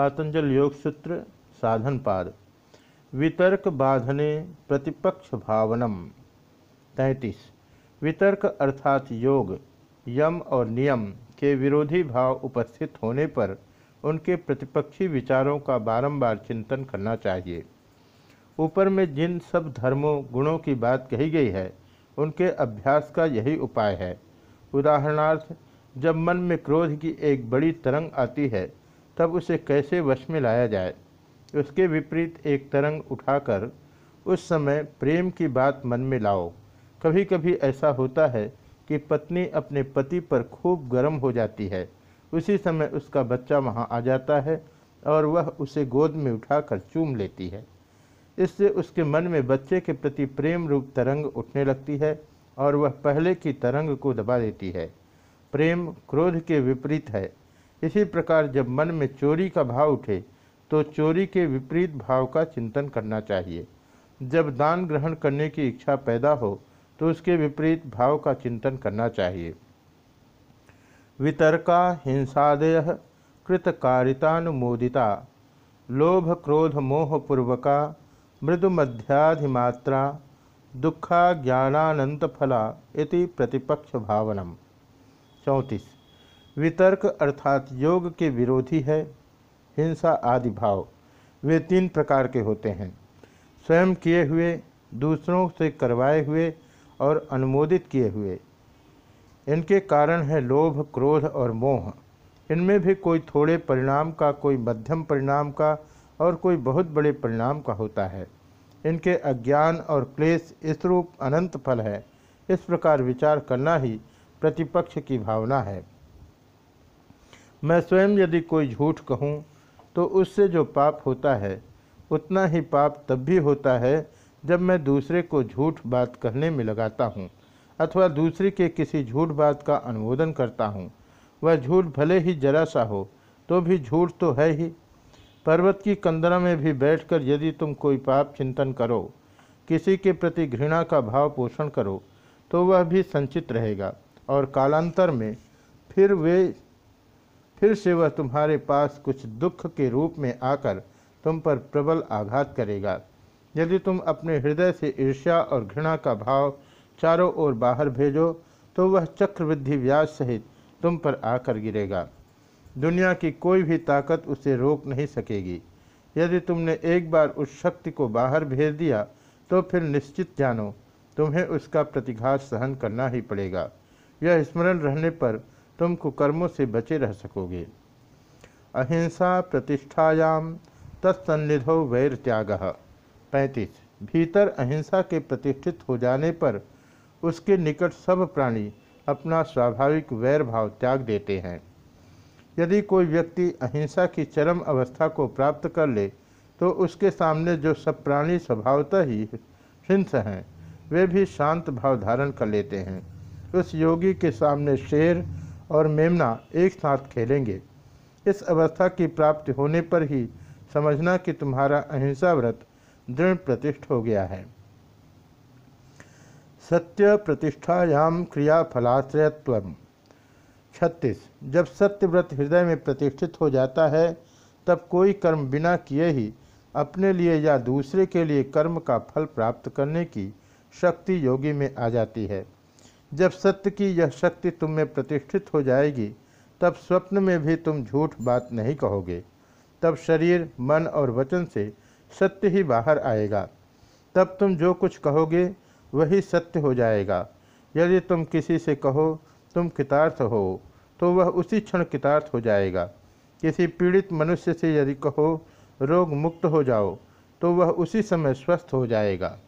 पातंजल योग सूत्र, साधन पाद। वितर्क बाधने प्रतिपक्ष भावनम। तैंतीस। वितर्क अर्थात योग, यम और नियम के विरोधी भाव उपस्थित होने पर उनके प्रतिपक्षी विचारों का बारंबार चिंतन करना चाहिए। ऊपर में जिन सब धर्मों, गुणों की बात कही गई है, उनके अभ्यास का यही उपाय है। उदाहरणार्थ, जब मन में क्रोध की एक बड़ी तरंग आती है तब उसे कैसे वश में लाया जाए? उसके विपरीत एक तरंग उठाकर, उस समय प्रेम की बात मन में लाओ। कभी कभी ऐसा होता है कि पत्नी अपने पति पर खूब गर्म हो जाती है। उसी समय उसका बच्चा वहाँ आ जाता है और वह उसे गोद में उठाकर चूम लेती है। इससे उसके मन में बच्चे के प्रति प्रेम रूप तरंग उठने लगती है और वह पहले की तरंग को दबा देती है। प्रेम क्रोध के विपरीत है। इसी प्रकार जब मन में चोरी का भाव उठे तो चोरी के विपरीत भाव का चिंतन करना चाहिए। जब दान ग्रहण करने की इच्छा पैदा हो तो उसके विपरीत भाव का चिंतन करना चाहिए। वितर्का हिंसादय कृतकारितानुमोदिता, लोभ क्रोध मोह मोहपूर्वका मृदुमध्याधिमात्रा दुखा ज्ञानानंत फला इति प्रतिपक्ष भावनम। चौंतीस। वितर्क अर्थात योग के विरोधी है, हिंसा आदि भाव, वे तीन प्रकार के होते हैं। स्वयं किए हुए, दूसरों से करवाए हुए और अनुमोदित किए हुए। इनके कारण है लोभ, क्रोध और मोह। इनमें भी कोई थोड़े परिणाम का, कोई मध्यम परिणाम का और कोई बहुत बड़े परिणाम का होता है। इनके अज्ञान और क्लेश इस रूप अनंत फल है। इस प्रकार विचार करना ही प्रतिपक्ष की भावना है। मैं स्वयं यदि कोई झूठ कहूँ तो उससे जो पाप होता है, उतना ही पाप तब भी होता है, जब मैं दूसरे को झूठ बात कहने में लगाता हूँ, अथवा दूसरे के किसी झूठ बात का अनुमोदन करता हूँ। वह झूठ भले ही जरा सा हो तो भी झूठ तो है ही। पर्वत की कंदरा में भी बैठकर यदि तुम कोई पाप चिंतन करो, किसी के प्रति घृणा का भाव पोषण करो तो वह भी संचित रहेगा, और कालांतर में फिर वे फिर से वह तुम्हारे पास कुछ दुख के रूप में आकर तुम पर प्रबल आघात करेगा। यदि तुम अपने हृदय से ईर्ष्या और घृणा का भाव चारों ओर बाहर भेजो तो वह चक्रवृद्धि व्याज सहित तुम पर आकर गिरेगा। दुनिया की कोई भी ताकत उसे रोक नहीं सकेगी। यदि तुमने एक बार उस शक्ति को बाहर भेज दिया तो फिर निश्चित जानो, तुम्हें उसका प्रतिघात सहन करना ही पड़ेगा। यह स्मरण रहने पर तुम कुकर्मों से बचे रह सकोगे। अहिंसा प्रतिष्ठायाम तत्सन्निधो वैर त्याग पैंतीस, भीतर अहिंसा के प्रतिष्ठित हो जाने पर उसके निकट सब प्राणी अपना स्वाभाविक वैर भाव त्याग देते हैं। यदि कोई व्यक्ति अहिंसा की चरम अवस्था को प्राप्त कर ले तो उसके सामने जो सब प्राणी स्वभावतः ही हिंस हैं, वे भी शांत भाव धारण कर लेते हैं। उस योगी के सामने शेर और मेमना एक साथ खेलेंगे। इस अवस्था की प्राप्ति होने पर ही समझना कि तुम्हारा अहिंसा व्रत दृढ़ प्रतिष्ठ हो गया है। सत्य प्रतिष्ठायाम क्रिया फलाश्रयत्व छत्तीस, जब सत्य व्रत हृदय में प्रतिष्ठित हो जाता है, तब कोई कर्म बिना किए ही अपने लिए या दूसरे के लिए कर्म का फल प्राप्त करने की शक्ति योगी में आ जाती है। जब सत्य की यह शक्ति तुम में प्रतिष्ठित हो जाएगी, तब स्वप्न में भी तुम झूठ बात नहीं कहोगे। तब शरीर, मन और वचन से सत्य ही बाहर आएगा। तब तुम जो कुछ कहोगे, वही सत्य हो जाएगा। यदि तुम किसी से कहो, तुम कितार्थ हो तो वह उसी क्षण कितार्थ हो जाएगा। किसी पीड़ित मनुष्य से यदि कहो, रोग मुक्त हो जाओ तो वह उसी समय स्वस्थ हो जाएगा।